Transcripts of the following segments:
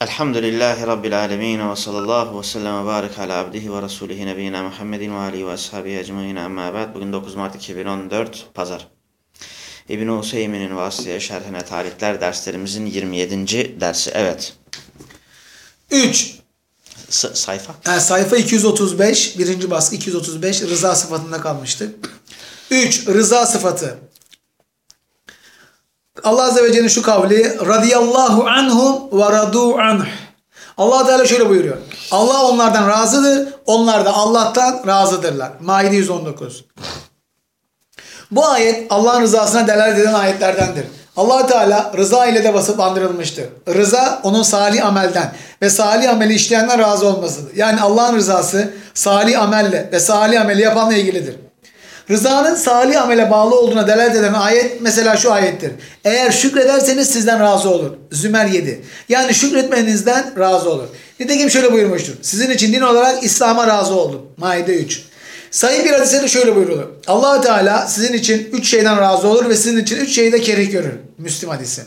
Elhamdülillahi Rabbil alemin ve sallallahu ve sellem ve barik ala abdihi ve rasulihi nebiyyina Muhammedin ve alihi ve ashabihi ecmaîn amma ba'd. Bugün 9 Mart 2014 Pazar. İbn-i Useymin'in Vasıya Şerhine Tarihler derslerimizin 27. dersi. Evet. 3. S- sayfa. Yani sayfa 235, birinci baskı 235 rıza sıfatında kalmıştık. 3. Rıza sıfatı. Allah Azze ve Celle'nin şu kavli radıyallahu anhum ve radu anh. Allah Teala şöyle buyuruyor. Allah onlardan razıdır, onlar da Allah'tan razıdırlar. Maide 119. Bu ayet Allah'ın rızasına delalet eden ayetlerdendir. allah Teala rıza ile de vasıflandırılmıştır. Rıza onun salih amelden ve salih ameli işleyenden razı olmasıdır. Yani Allah'ın rızası salih amelle ve salih ameli yapanla ilgilidir. Rızanın salih amele bağlı olduğuna delalet eden ayet mesela şu ayettir. Eğer şükrederseniz sizden razı olur. Zümer 7. Yani şükretmenizden razı olur. Nitekim şöyle buyurmuştur. Sizin için din olarak İslam'a razı oldum. Maide 3. Sayın bir hadise de şöyle buyurulur. allah Teala sizin için üç şeyden razı olur ve sizin için üç şeyi de kerih görür. Müslim hadisi.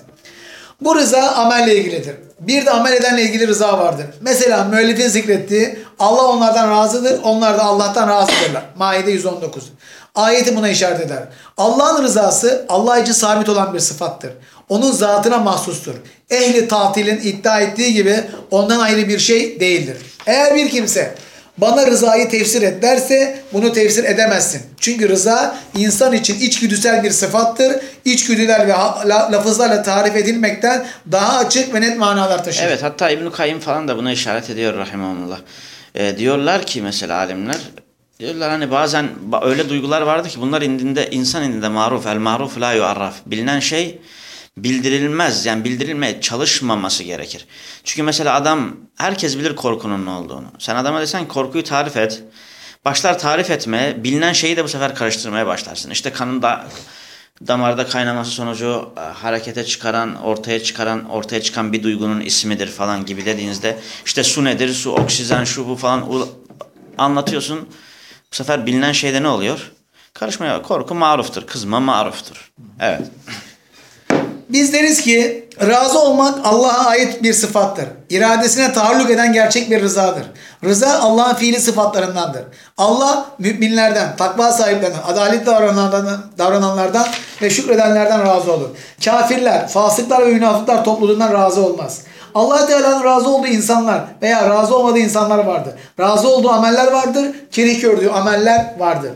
Bu rıza amelle ilgilidir. Bir de amel edenle ilgili rıza vardır. Mesela müellifin zikrettiği Allah onlardan razıdır, onlar da Allah'tan razıdırlar. Maide 119. Ayeti buna işaret eder. Allah'ın rızası Allah için sabit olan bir sıfattır. Onun zatına mahsustur. Ehli tatilin iddia ettiği gibi ondan ayrı bir şey değildir. Eğer bir kimse bana rızayı tefsir et derse bunu tefsir edemezsin. Çünkü rıza insan için içgüdüsel bir sıfattır. İçgüdüler ve lafızlarla tarif edilmekten daha açık ve net manalar taşır. Evet hatta İbn-i Kayyım falan da buna işaret ediyor rahimahullah. E, diyorlar ki mesela alimler diyorlar hani bazen öyle duygular vardı ki bunlar indinde insan indinde maruf el maruf la yuarraf. Bilinen şey bildirilmez yani bildirilmeye çalışmaması gerekir. Çünkü mesela adam herkes bilir korkunun ne olduğunu. Sen adama desen korkuyu tarif et. Başlar tarif etmeye bilinen şeyi de bu sefer karıştırmaya başlarsın. İşte kanın da damarda kaynaması sonucu e, harekete çıkaran, ortaya çıkaran, ortaya çıkan bir duygunun ismidir falan gibi dediğinizde işte su nedir, su, oksijen, şu bu falan anlatıyorsun. Bu sefer bilinen şeyde ne oluyor? Karışmaya korku maruftur, kızma maruftur. Evet. Biz deriz ki razı olmak Allah'a ait bir sıfattır. İradesine taalluk eden gerçek bir rızadır. Rıza Allah'ın fiili sıfatlarındandır. Allah müminlerden, takva sahiplerinden, adalet davrananlardan, davrananlardan ve şükredenlerden razı olur. Kafirler, fasıklar ve münafıklar topluluğundan razı olmaz. Allah Teala'nın razı olduğu insanlar veya razı olmadığı insanlar vardır. Razı olduğu ameller vardır, kerih gördüğü ameller vardır.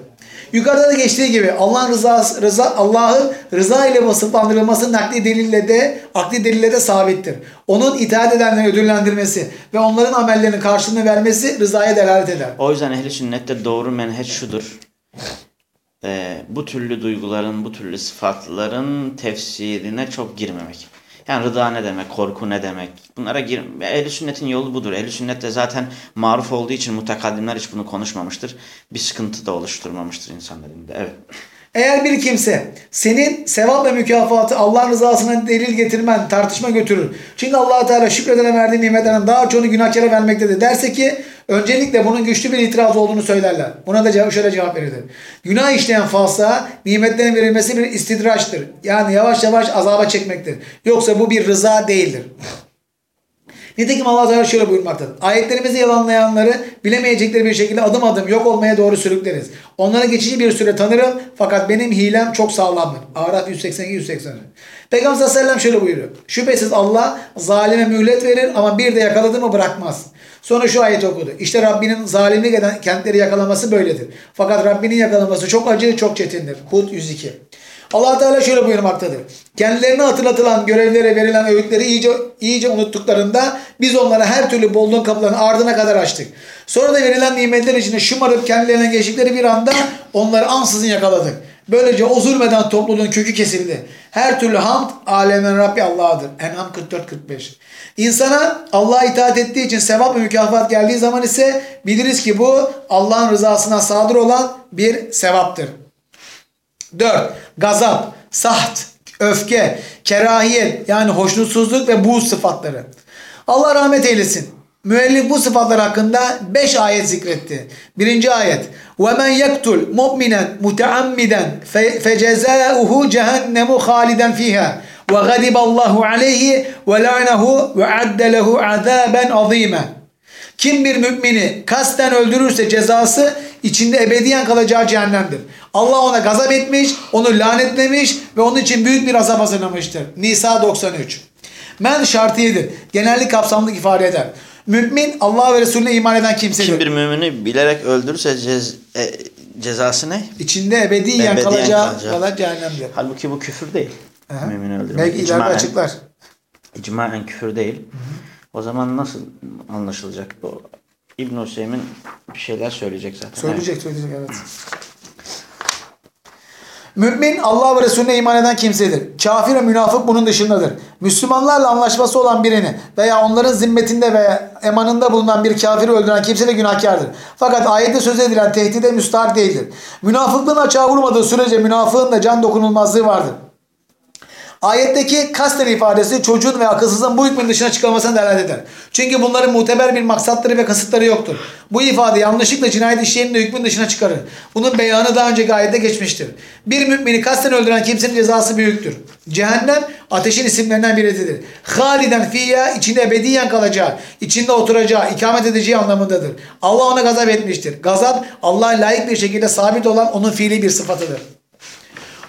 Yukarıda da geçtiği gibi Allah'ın rızası, rıza, Allah'ın rıza ile vasıflandırılması nakli delille de, akli delille de sabittir. Onun itaat edenleri ödüllendirmesi ve onların amellerinin karşılığını vermesi rızaya delalet eder. O yüzden ehli sünnette doğru menheç şudur. Ee, bu türlü duyguların, bu türlü sıfatların tefsirine çok girmemek. Yani rıda ne demek, korku ne demek? Bunlara gir. Ehl-i sünnetin yolu budur. Ehl-i sünnet de zaten maruf olduğu için mutakaddimler hiç bunu konuşmamıştır. Bir sıkıntı da oluşturmamıştır insanların da. Evet. Eğer bir kimse senin sevap ve mükafatı Allah rızasına delil getirmen tartışma götürür. Çünkü allah Teala şükredene verdiği nimetlerin daha çoğunu günahkara vermektedir. Derse ki öncelikle bunun güçlü bir itiraz olduğunu söylerler. Buna da cevap, şöyle cevap verilir. Günah işleyen falsa nimetlerin verilmesi bir istidraçtır. Yani yavaş yavaş azaba çekmektir. Yoksa bu bir rıza değildir. Nitekim Allah Teala şöyle buyurmaktadır. Ayetlerimizi yalanlayanları bilemeyecekleri bir şekilde adım adım yok olmaya doğru sürükleriz. Onlara geçici bir süre tanırım fakat benim hilem çok sağlamdır. Araf 182-180. Peygamber sallallahu aleyhi ve sellem şöyle buyuruyor. Şüphesiz Allah zalime mühlet verir ama bir de yakaladı mı bırakmaz. Sonra şu ayet okudu. İşte Rabbinin zalimlik eden kentleri yakalaması böyledir. Fakat Rabbinin yakalaması çok acı, çok çetindir. Hud 102. allah Teala şöyle buyurmaktadır. Kendilerine hatırlatılan görevlere verilen öğütleri iyice, iyice unuttuklarında biz onlara her türlü bolluğun kapılarını ardına kadar açtık. Sonra da verilen nimetler içinde şımarıp kendilerine geçtikleri bir anda onları ansızın yakaladık. Böylece o zulmeden topluluğun kökü kesildi. Her türlü hamd alemin Rabbi Allah'adır. En'am 44-45. İnsana Allah'a itaat ettiği için sevap ve mükafat geldiği zaman ise biliriz ki bu Allah'ın rızasına sadır olan bir sevaptır. 4. Gazap, saht, öfke, kerahiyet yani hoşnutsuzluk ve buğz sıfatları. Allah rahmet eylesin. Müellif bu sıfatlar hakkında 5 ayet zikretti. Birinci ayet. وَمَنْ يَقْتُلْ مُؤْمِنًا مُتَعَمِّدًا فَجَزَاؤُهُ جَهَنَّمُ خَالِدًا فِيهَا ve gadiballahu aleyhi ve la'nehu ve adde lehu azaben azime. kim bir mümini kasten öldürürse cezası içinde ebediyen kalacağı cehennemdir. Allah ona gazap etmiş, onu lanetlemiş ve onun için büyük bir azap hazırlamıştır. Nisa 93. Men şartiyedir. Genellik kapsamlı ifade eder. Mümin Allah ve Resulüne iman eden kimsedir. Kim bir mümini bilerek öldürürse cez- e, cezası ne? İçinde ebediyen, Ebediyen kalacağı kalacak. kala cehennemdir. Halbuki bu küfür değil. Aha. Mümini öldürmek. Belki ileride açıklar. İcmaen küfür değil. O zaman nasıl anlaşılacak bu? İbn Hüseyin bir şeyler söyleyecek zaten. Söyleyecek söyleyecek evet. Mümin Allah ve Resulüne iman eden kimsedir. Kafir ve münafık bunun dışındadır. Müslümanlarla anlaşması olan birini veya onların zimmetinde veya emanında bulunan bir kafiri öldüren kimse de günahkardır. Fakat ayette söz edilen tehdide müstahak değildir. Münafıklığın açığa vurmadığı sürece münafığın da can dokunulmazlığı vardır. Ayetteki kasten ifadesi çocuğun ve akılsızın bu hükmün dışına çıkılmasına delalet eder. Çünkü bunların muteber bir maksatları ve kasıtları yoktur. Bu ifade yanlışlıkla cinayet işleyenin de hükmün dışına çıkarır. Bunun beyanı daha önceki ayette geçmiştir. Bir mümini kasten öldüren kimsenin cezası büyüktür. Cehennem ateşin isimlerinden birisidir. Haliden fiyya içinde ebediyen kalacağı, içinde oturacağı, ikamet edeceği anlamındadır. Allah ona gazap etmiştir. Gazap Allah'a layık bir şekilde sabit olan onun fiili bir sıfatıdır.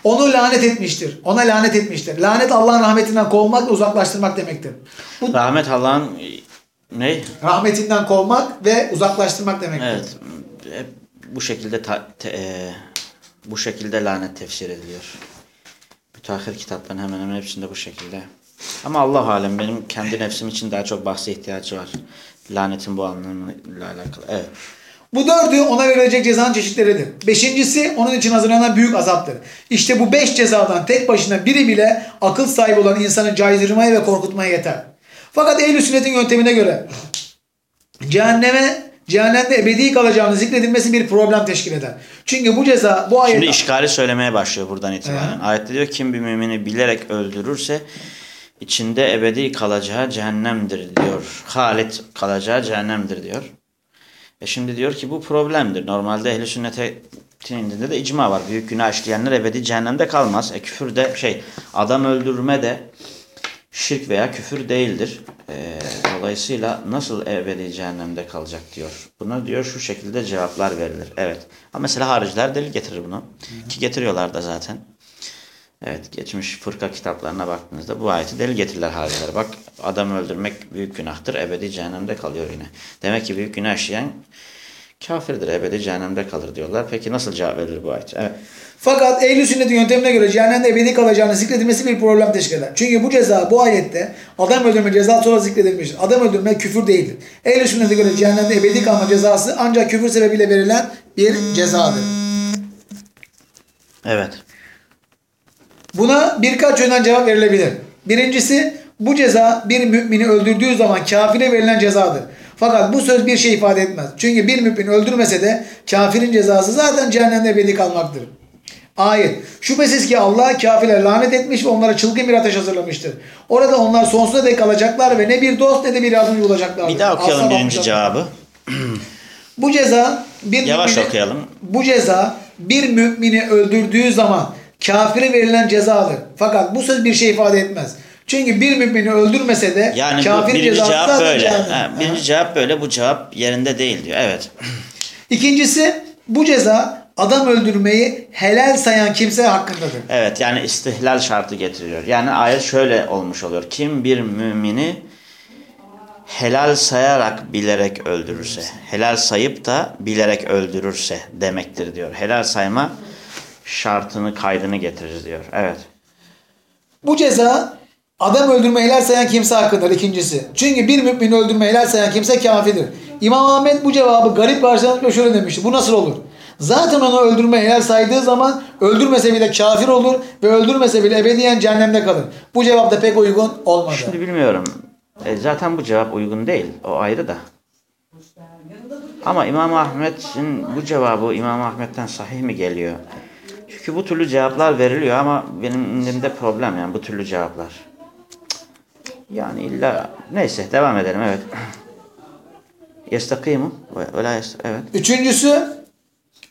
Onu lanet etmiştir. Ona lanet etmiştir. Lanet Allah'ın rahmetinden kovmak ve uzaklaştırmak demektir. Bu Rahmet Allah'ın ne? rahmetinden kovmak ve uzaklaştırmak demektir. Evet. Hep bu şekilde ta- te- e, bu şekilde lanet tefsir ediliyor. Müteahhir kitapların hemen hemen hepsinde bu şekilde. Ama Allah alem benim kendi nefsim için daha çok bahse ihtiyacı var. Lanetin bu anlamıyla alakalı. Evet. Bu dördü ona verilecek cezanın çeşitleridir. Beşincisi onun için hazırlanan büyük azaptır. İşte bu beş cezadan tek başına biri bile akıl sahibi olan insanı caydırmaya ve korkutmaya yeter. Fakat ehl sünnetin yöntemine göre cehenneme cehennemde ebedi kalacağını zikredilmesi bir problem teşkil eder. Çünkü bu ceza bu ayet Şimdi işgali söylemeye başlıyor buradan itibaren. Ayette diyor kim bir mümini bilerek öldürürse içinde ebedi kalacağı cehennemdir diyor. Halit kalacağı cehennemdir diyor. E şimdi diyor ki bu problemdir. Normalde ehli sünnete indinde de icma var. Büyük günah işleyenler ebedi cehennemde kalmaz. E küfür de şey adam öldürme de şirk veya küfür değildir. E, dolayısıyla nasıl ebedi cehennemde kalacak diyor. Buna diyor şu şekilde cevaplar verilir. Evet. Ama mesela hariciler delil getirir bunu. Ki getiriyorlar da zaten. Evet geçmiş fırka kitaplarına baktığınızda bu ayeti delil getirirler hariciler. Bak adam öldürmek büyük günahtır. Ebedi cehennemde kalıyor yine. Demek ki büyük günah işleyen kafirdir. Ebedi cehennemde kalır diyorlar. Peki nasıl cevap verilir bu ayet? Evet. Fakat ehl sünnetin yöntemine göre cehennemde ebedi kalacağını zikredilmesi bir problem teşkil eder. Çünkü bu ceza bu ayette adam öldürme cezası olarak zikredilmiştir. Adam öldürme küfür değildir. ehl sünnete göre cehennemde ebedi kalma cezası ancak küfür sebebiyle verilen bir cezadır. Evet. Buna birkaç yönden cevap verilebilir. Birincisi bu ceza bir mümini öldürdüğü zaman kafire verilen cezadır. Fakat bu söz bir şey ifade etmez. Çünkü bir mümin öldürmese de kafirin cezası zaten cehennemde ebedi kalmaktır. Ayet. Şüphesiz ki Allah kafirler lanet etmiş ve onlara çılgın bir ateş hazırlamıştır. Orada onlar sonsuza dek kalacaklar ve ne bir dost ne de bir yardımcı bulacaklardır. Bir daha okuyalım Asla birinci cevabı. Bu ceza bir Yavaş mümini- okuyalım. Bu ceza bir mümini öldürdüğü zaman kafire verilen cezadır. Fakat bu söz bir şey ifade etmez. Çünkü bir mümini öldürmese de Yani bu kafirin birinci cezası cevap böyle. Ha, birinci cevap böyle. Bu cevap yerinde değil diyor. Evet. İkincisi bu ceza adam öldürmeyi helal sayan kimse hakkındadır. Evet yani istihlal şartı getiriyor. Yani ayet şöyle olmuş oluyor. Kim bir mümini helal sayarak bilerek öldürürse, helal sayıp da bilerek öldürürse demektir diyor. Helal sayma şartını kaydını getirir diyor. Evet. Bu ceza adam öldürme helal sayan kimse hakkındadır ikincisi. Çünkü bir mümini öldürme helal sayan kimse kafirdir. İmam Ahmet bu cevabı garip karşılamış ve şöyle demişti. Bu nasıl olur? Zaten onu öldürme helal saydığı zaman öldürmese bile kafir olur ve öldürmese bile ebediyen cehennemde kalır. Bu cevap da pek uygun olmadı. Şimdi bilmiyorum. E, zaten bu cevap uygun değil. O ayrı da. Ama İmam Ahmet'in bu cevabı İmam Ahmet'ten sahih mi geliyor? Çünkü bu türlü cevaplar veriliyor ama benim indimde problem yani bu türlü cevaplar. Yani illa neyse devam edelim evet. Yestakimu ve la evet. Üçüncüsü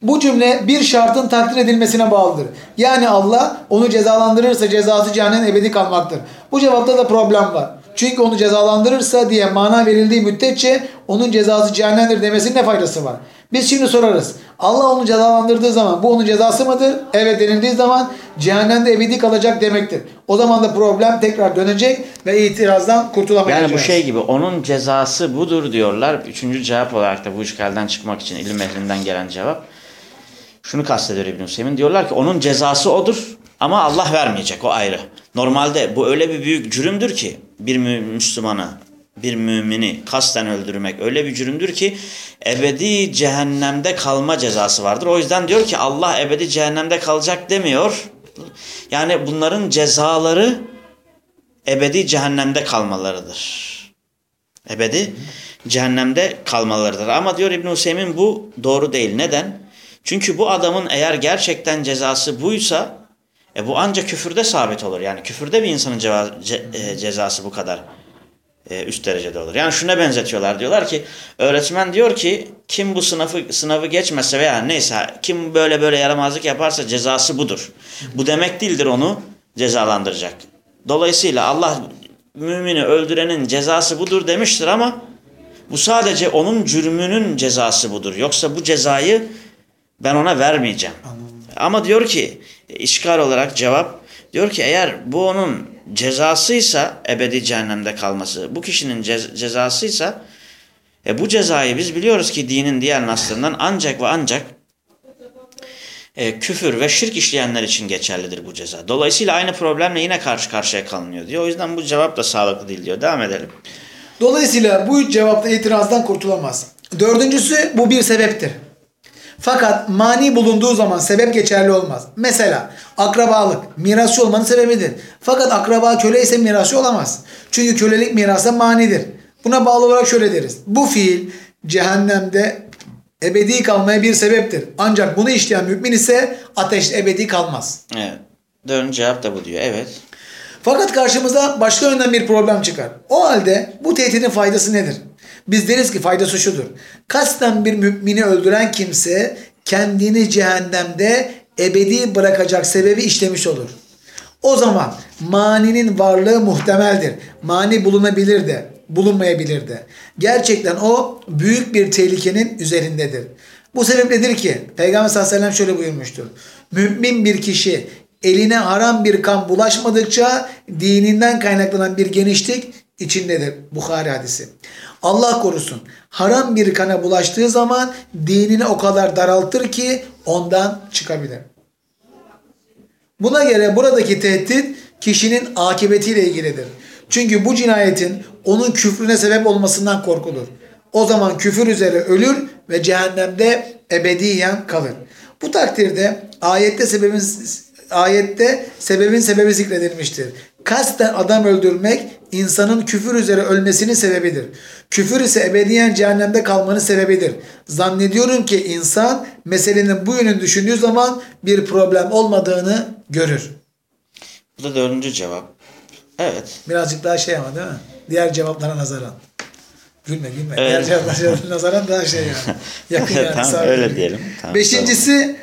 Bu cümle bir şartın takdir edilmesine bağlıdır. Yani Allah onu cezalandırırsa cezası cehennem ebedi kalmaktır. Bu cevapta da problem var. Çünkü onu cezalandırırsa diye mana verildiği müddetçe onun cezası cehennemdir demesinin ne faydası var? Biz şimdi sorarız. Allah onu cezalandırdığı zaman bu onun cezası mıdır? Evet denildiği zaman cehennemde ebedi kalacak demektir. O zaman da problem tekrar dönecek ve itirazdan kurtulamayacağız. Yani bu şey gibi onun cezası budur diyorlar. Üçüncü cevap olarak da bu işgalden çıkmak için ilim ehlinden gelen cevap. Şunu kastediyor İbn Hüseyin. Diyorlar ki onun cezası odur ama Allah vermeyecek o ayrı. Normalde bu öyle bir büyük cürümdür ki bir mü- Müslümanı bir mümini kasten öldürmek öyle bir cürümdür ki ebedi cehennemde kalma cezası vardır. O yüzden diyor ki Allah ebedi cehennemde kalacak demiyor. Yani bunların cezaları ebedi cehennemde kalmalarıdır. Ebedi cehennemde kalmalarıdır. Ama diyor İbn Hüseyin bu doğru değil. Neden? Çünkü bu adamın eğer gerçekten cezası buysa e bu ancak küfürde sabit olur. Yani küfürde bir insanın ce- e, cezası bu kadar e, üst derecede olur. Yani şuna benzetiyorlar. Diyorlar ki öğretmen diyor ki kim bu sınavı sınavı geçmezse veya neyse kim böyle böyle yaramazlık yaparsa cezası budur. Bu demek değildir onu cezalandıracak. Dolayısıyla Allah mümini öldürenin cezası budur demiştir ama bu sadece onun cürmünün cezası budur. Yoksa bu cezayı ben ona vermeyeceğim. Ama diyor ki işgal olarak cevap diyor ki eğer bu onun cezasıysa ebedi cehennemde kalması bu kişinin cez- cezasıysa e bu cezayı biz biliyoruz ki dinin diğer naslarından ancak ve ancak e, küfür ve şirk işleyenler için geçerlidir bu ceza. Dolayısıyla aynı problemle yine karşı karşıya kalınıyor diyor. O yüzden bu cevap da sağlıklı değil diyor. Devam edelim. Dolayısıyla bu cevapta itirazdan kurtulamaz. Dördüncüsü bu bir sebeptir. Fakat mani bulunduğu zaman sebep geçerli olmaz. Mesela akrabalık mirasçı olmanın sebebidir. Fakat akraba köle ise mirasçı olamaz. Çünkü kölelik mirasa manidir. Buna bağlı olarak şöyle deriz. Bu fiil cehennemde ebedi kalmaya bir sebeptir. Ancak bunu işleyen mümin ise ateşte ebedi kalmaz. Evet. Dördüncü cevap da bu diyor. Evet. Fakat karşımıza başka yönden bir problem çıkar. O halde bu tehditin faydası nedir? Biz deriz ki faydası şudur. Kasten bir mümini öldüren kimse kendini cehennemde ebedi bırakacak sebebi işlemiş olur. O zaman maninin varlığı muhtemeldir. Mani bulunabilir de, bulunmayabilir de. Gerçekten o büyük bir tehlikenin üzerindedir. Bu sebepledir ki Peygamber sallallahu aleyhi ve sellem şöyle buyurmuştur. Mümin bir kişi eline haram bir kan bulaşmadıkça dininden kaynaklanan bir genişlik içindedir. Bukhari hadisi. Allah korusun. Haram bir kana bulaştığı zaman dinini o kadar daraltır ki ondan çıkabilir. Buna göre buradaki tehdit kişinin akıbetiyle ilgilidir. Çünkü bu cinayetin onun küfrüne sebep olmasından korkulur. O zaman küfür üzere ölür ve cehennemde ebediyen kalır. Bu takdirde ayette sebebin ayette sebebin sebebi zikredilmiştir. Kasten adam öldürmek insanın küfür üzere ölmesinin sebebidir. Küfür ise ebediyen cehennemde kalmanın sebebidir. Zannediyorum ki insan meselenin bu yönünü düşündüğü zaman bir problem olmadığını görür. Bu da dördüncü cevap. Evet. Birazcık daha şey ama değil mi? Diğer cevaplara nazaran. Gülme gülme. Evet. Diğer cevaplara nazaran daha şey yani. Yakın yani. Tamam, öyle diyelim. Tamam, Beşincisi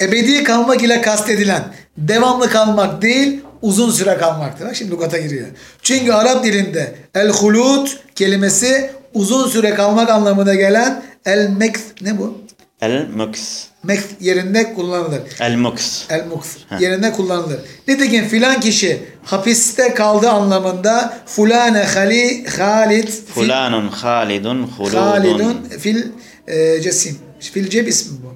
ebedi kalmak ile kastedilen devamlı kalmak değil uzun süre kalmaktır. Bak şimdi lugata giriyor. Çünkü Arap dilinde el hulud kelimesi uzun süre kalmak anlamına gelen el mekth ne bu? El muks. Mekth yerinde kullanılır. El muks. El muks yerine kullanılır. Nitekim filan kişi hapiste kaldığı anlamında fulane hali halid Fulanun halidun huludun. halidun fil e, cesim. Fil ceb ismi bu.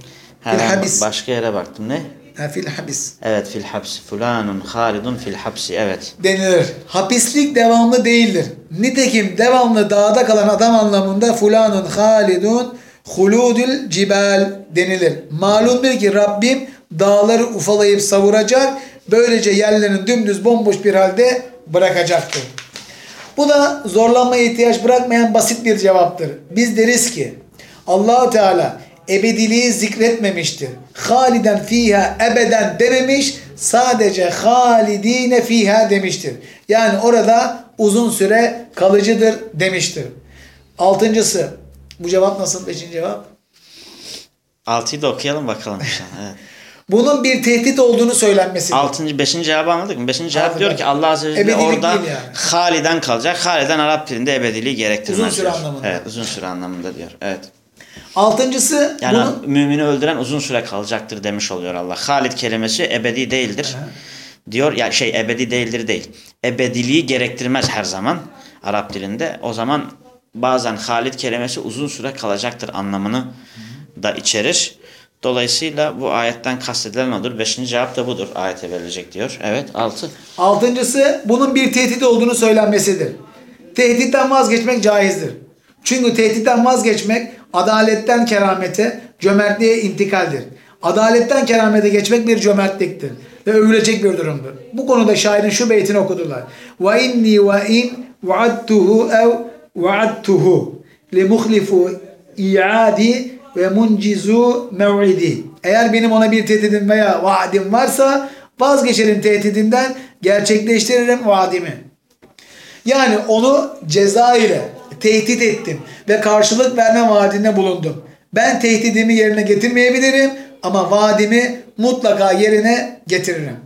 Fil habis. Başka yere baktım. Ne? Ha, fil habis Evet fil hapsi. Fulanun halidun fil hapsi. Evet. denilir. Hapislik devamlı değildir. Nitekim devamlı dağda kalan adam anlamında fulanun halidun huludül cibal denilir. Malumdur ki Rabbim dağları ufalayıp savuracak. Böylece yerlerini dümdüz bomboş bir halde bırakacaktır. Bu da zorlanmaya ihtiyaç bırakmayan basit bir cevaptır. Biz deriz ki Allahu Teala ebediliği zikretmemiştir. Haliden fiha ebeden dememiş, sadece halidine fiha demiştir. Yani orada uzun süre kalıcıdır demiştir. Altıncısı, bu cevap nasıl? Beşinci cevap? Altıyı da okuyalım bakalım. Evet. Bunun bir tehdit olduğunu söylenmesidir. Altıncı, beşinci cevabı anladık mı? Beşinci cevap diyor ki Allah Azze ve Celle orada yani. haliden kalacak. Haliden Arap dilinde ebediliği gerektirmez Uzun süre diyor. anlamında. Evet uzun süre anlamında diyor. Evet. Altıncısı Yani bunun mümini öldüren uzun süre kalacaktır demiş oluyor Allah. Halid kelimesi ebedi değildir. Diyor ya şey ebedi değildir değil. Ebediliği gerektirmez her zaman Arap dilinde. O zaman bazen Halid kelimesi uzun süre kalacaktır anlamını da içerir. Dolayısıyla bu ayetten kastedilen odur. Beşinci cevap da budur. Ayete verilecek diyor. Evet. Altı. Altıncısı bunun bir tehdit olduğunu söylenmesidir. Tehditten vazgeçmek caizdir. Çünkü tehditten vazgeçmek adaletten keramete, cömertliğe intikaldir. Adaletten keramete geçmek bir cömertliktir ve övülecek bir durumdur. Bu konuda şairin şu beytini okudular. Ve inni ve in vaadtuhu ev vaadtuhu li muhlifu iadi ve muncizu mev'idi. Eğer benim ona bir tehdidim veya vaadim varsa vazgeçerim tehdidinden gerçekleştiririm vaadimi. Yani onu ceza ile tehdit ettim ve karşılık verme vaadinde bulundum. Ben tehdidimi yerine getirmeyebilirim ama vaadimi mutlaka yerine getiririm.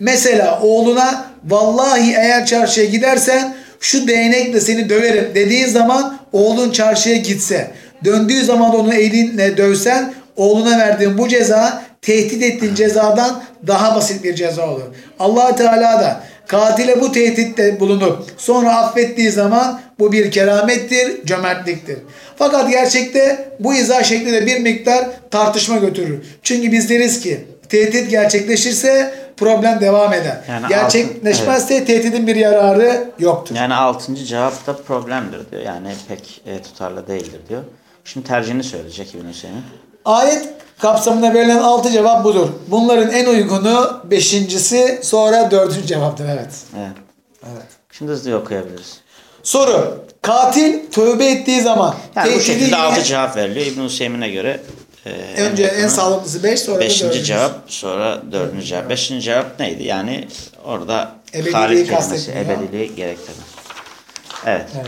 Mesela oğluna vallahi eğer çarşıya gidersen şu değnekle seni döverim dediğin zaman oğlun çarşıya gitse döndüğü zaman onu elinle dövsen oğluna verdiğin bu ceza tehdit ettiğin cezadan daha basit bir ceza olur. allah Teala da katile bu tehditte bulunup sonra affettiği zaman bu bir keramettir, cömertliktir. Fakat gerçekte bu izah şeklinde bir miktar tartışma götürür. Çünkü biz deriz ki tehdit gerçekleşirse problem devam eder. Yani Gerçekleşmezse tehditin bir yararı yoktur. Yani altıncı cevap da problemdir diyor. Yani pek e, tutarlı değildir diyor. Şimdi tercihini söyleyecek İbn Hüseyin. Ayet kapsamına verilen altı cevap budur. Bunların en uygunu beşincisi sonra dördüncü cevaptır. Evet. Evet. evet. Şimdi hızlı okuyabiliriz. Soru. Katil tövbe ettiği zaman Yani bu şekilde yine- altı cevap veriliyor. İbn Hüseyin'e göre e, önce en yakını sağlıklısı beş sonra da Beşinci cevap sonra dördüncü cevap. Beşinci cevap neydi? Yani orada Ebediliği kelimesi ebediliği gerektirmez. Evet. Evet.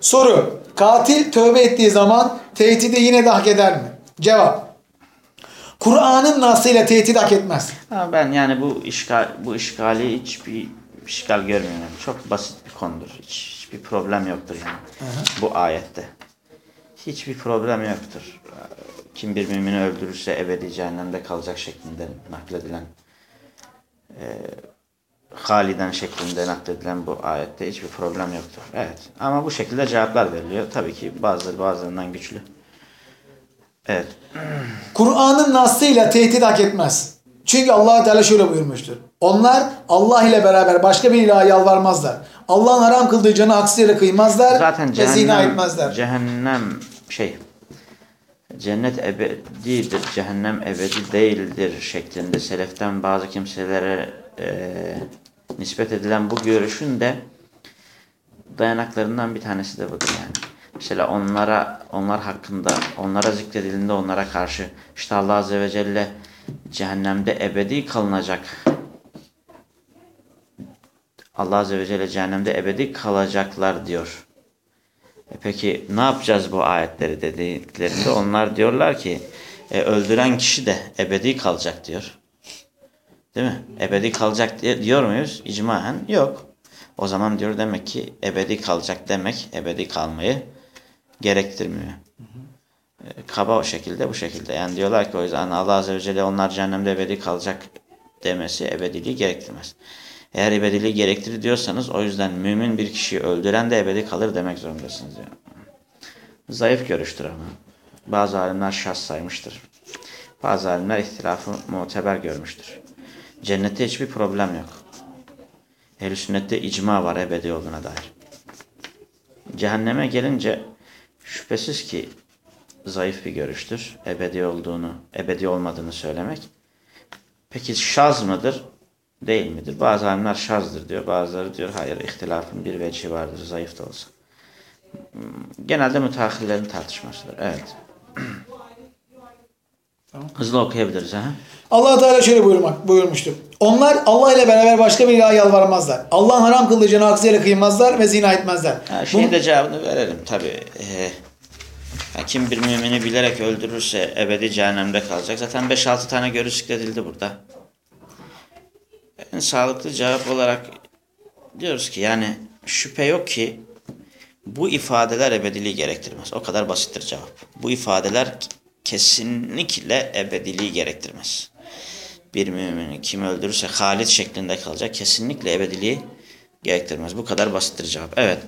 Soru. Katil tövbe ettiği zaman tehdidi yine de hak eder mi? Cevap. Kur'an'ın nasıyla tehdit hak etmez. Ben yani bu işgal bu işgali hiçbir işgal görmüyorum. Çok basit bir konudur. Hiç, hiçbir problem yoktur yani. Bu ayette. Hiçbir problem yoktur. Kim bir mümini öldürürse ebedi cehennemde kalacak şeklinde nakledilen e, haliden şeklinde nakledilen bu ayette hiçbir problem yoktur. Evet. Ama bu şekilde cevaplar veriliyor. Tabii ki bazıları bazılarından güçlü. Evet. Kur'an'ın nasıyla tehdit hak etmez. Çünkü allah Teala şöyle buyurmuştur. Onlar Allah ile beraber başka bir ilaha yalvarmazlar. Allah'ın haram kıldığı canı haksız yere kıymazlar Zaten ve zina cehennem, etmezler. cehennem şey cennet ebedidir, cehennem ebedi değildir şeklinde seleften bazı kimselere e, nispet edilen bu görüşün de dayanaklarından bir tanesi de budur yani. Mesela onlara onlar hakkında onlara zikredildiğinde onlara karşı işte Allah Azze ve Celle cehennemde ebedi kalınacak Allah Azze ve Celle cehennemde ebedi kalacaklar diyor. E peki ne yapacağız bu ayetleri dediklerinde onlar diyorlar ki e, öldüren kişi de ebedi kalacak diyor. Değil mi? Ebedi kalacak diyor muyuz? İcmaen yok. O zaman diyor demek ki ebedi kalacak demek ebedi kalmayı gerektirmiyor. E, kaba o şekilde bu şekilde. Yani diyorlar ki o yüzden Allah Azze ve Celle onlar cehennemde ebedi kalacak demesi ebediliği gerektirmez. Eğer ebediliği gerektirir diyorsanız o yüzden mümin bir kişiyi öldüren de ebedi kalır demek zorundasınız. Yani. Zayıf görüştür ama. Bazı alimler şahs saymıştır. Bazı alimler ihtilafı muteber görmüştür. Cennette hiçbir problem yok. Ehl-i sünnette icma var ebedi olduğuna dair. Cehenneme gelince şüphesiz ki zayıf bir görüştür. Ebedi olduğunu, ebedi olmadığını söylemek. Peki şaz mıdır? Değil midir? Bazı alimler şazdır diyor. Bazıları diyor hayır ihtilafın bir vecihi vardır zayıf da olsa. Genelde müteahhirlerin tartışmasıdır. Evet. Hızlı okuyabiliriz. Ha? allah Teala şöyle buyurmak, buyurmuştur. Onlar Allah ile beraber başka bir ilaha yalvarmazlar. Allah'ın haram kıldığı canı haksız yere kıymazlar ve zina etmezler. Ha, şeyin de cevabını verelim tabi. Ee, Ya kim bir mümini bilerek öldürürse ebedi cehennemde kalacak. Zaten 5-6 tane görüş zikredildi burada. En sağlıklı cevap olarak diyoruz ki yani şüphe yok ki bu ifadeler ebediliği gerektirmez. O kadar basittir cevap. Bu ifadeler kesinlikle ebediliği gerektirmez. Bir mümini kim öldürürse halit şeklinde kalacak. Kesinlikle ebediliği gerektirmez. Bu kadar basittir cevap. Evet.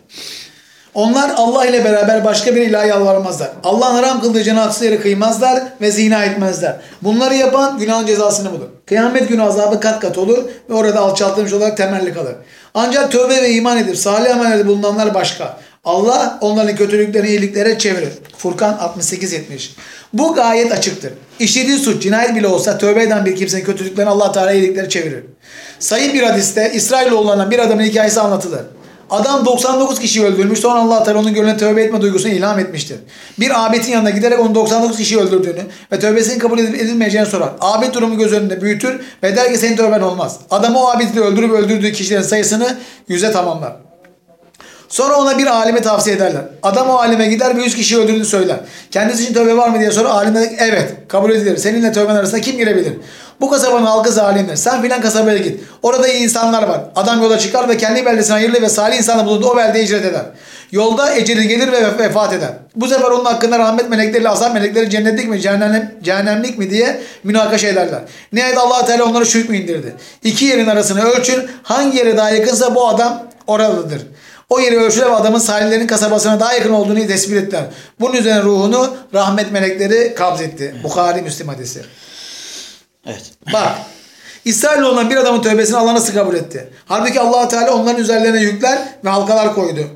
Onlar Allah ile beraber başka bir ilaha yalvarmazlar. Allah'ın haram kıldığı canı haksız yere kıymazlar ve zina etmezler. Bunları yapan günahın cezasını bulur. Kıyamet günü azabı kat kat olur ve orada alçaltılmış olarak temelli kalır. Ancak tövbe ve iman edip salih amellerde bulunanlar başka. Allah onların kötülüklerini iyiliklere çevirir. Furkan 68-70. Bu gayet açıktır. İşlediği suç cinayet bile olsa tövbe eden bir kimsenin kötülüklerini Allah Teala iyiliklere çevirir. Sayın bir hadiste İsrailoğullarından bir adamın hikayesi anlatılır. Adam 99 kişiyi öldürmüş. Sonra Allah Teala onun gönlüne tövbe etme duygusunu ilham etmiştir. Bir abetin yanına giderek onun 99 kişiyi öldürdüğünü ve tövbesinin kabul edilip edilmeyeceğini sorar. Abet durumu göz önünde büyütür ve der ki senin tövben olmaz. Adam o abeti öldürüp öldürdüğü kişilerin sayısını yüze tamamlar. Sonra ona bir alime tavsiye ederler. Adam o alime gider ve 100 kişi öldürdüğünü söyler. Kendisi için tövbe var mı diye sorar. Alim de evet kabul edilir. Seninle tövben arasında kim girebilir? Bu kasabanın halkı zalimdir. Sen filan kasabaya git. Orada iyi insanlar var. Adam yola çıkar ve kendi beldesine hayırlı ve salih insanı bulunduğu o beldeye hicret eder. Yolda eceli gelir ve vefat eder. Bu sefer onun hakkında rahmet melekleriyle azap melekleri cennetlik mi cehennem, cehennemlik mi diye münakaşa ederler. Nihayet allah Teala onlara şu hükmü indirdi. İki yerin arasını ölçün. Hangi yere daha yakınsa bu adam oralıdır. O yeri ölçüler ve adamın sahillerinin kasabasına daha yakın olduğunu tespit ettiler. Bunun üzerine ruhunu rahmet melekleri kabzetti. Bukhari Müslim hadisi. Evet. Bak. İsrail olan bir adamın tövbesini Allah nasıl kabul etti? Halbuki allah Teala onların üzerlerine yükler ve halkalar koydu.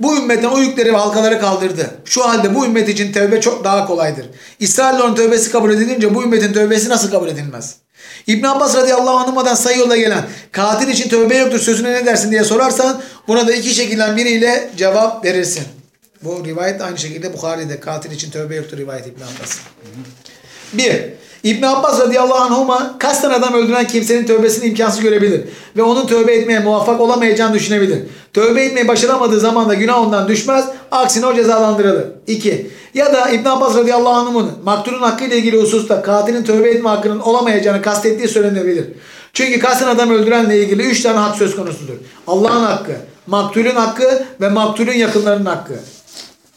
Bu ümmetten o yükleri ve halkaları kaldırdı. Şu halde bu ümmet için tövbe çok daha kolaydır. İsrailoğlu'nun tövbesi kabul edilince bu ümmetin tövbesi nasıl kabul edilmez? İbn Abbas radıyallahu anh'dan sayı yola gelen katil için tövbe yoktur sözüne ne dersin diye sorarsan buna da iki şekilden biriyle cevap verirsin. Bu rivayet aynı şekilde Bukhari'de katil için tövbe yoktur rivayet İbn Abbas. Bir, İbn Abbas radıyallahu anhuma kasten adam öldüren kimsenin tövbesini imkansız görebilir ve onun tövbe etmeye muvaffak olamayacağını düşünebilir. Tövbe etmeyi başaramadığı zaman da günah ondan düşmez, aksine o cezalandırılır. 2. Ya da İbn Abbas radıyallahu anh'ın maktulun hakkıyla ilgili hususta katilin tövbe etme hakkının olamayacağını kastettiği söylenebilir. Çünkü kasten adam öldürenle ilgili 3 tane hak söz konusudur. Allah'ın hakkı, maktulün hakkı ve maktulün yakınlarının hakkı.